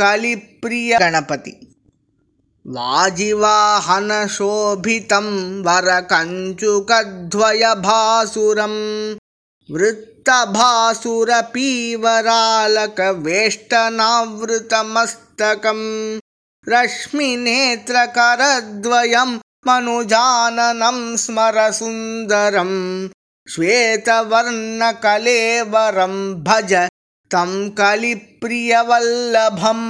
कलिप्रियगणपति। वाजिवाहनशोभितं वरकञ्चुकध्वयभासुरं वृत्तभासुरपीवरालकवेष्टनावृतमस्तकं रश्मिनेत्रकरद्वयं मनुजाननं स्मरसुन्दरं श्वेतवर्णकलेवरं भज तं कलिप्रियवल्लभम्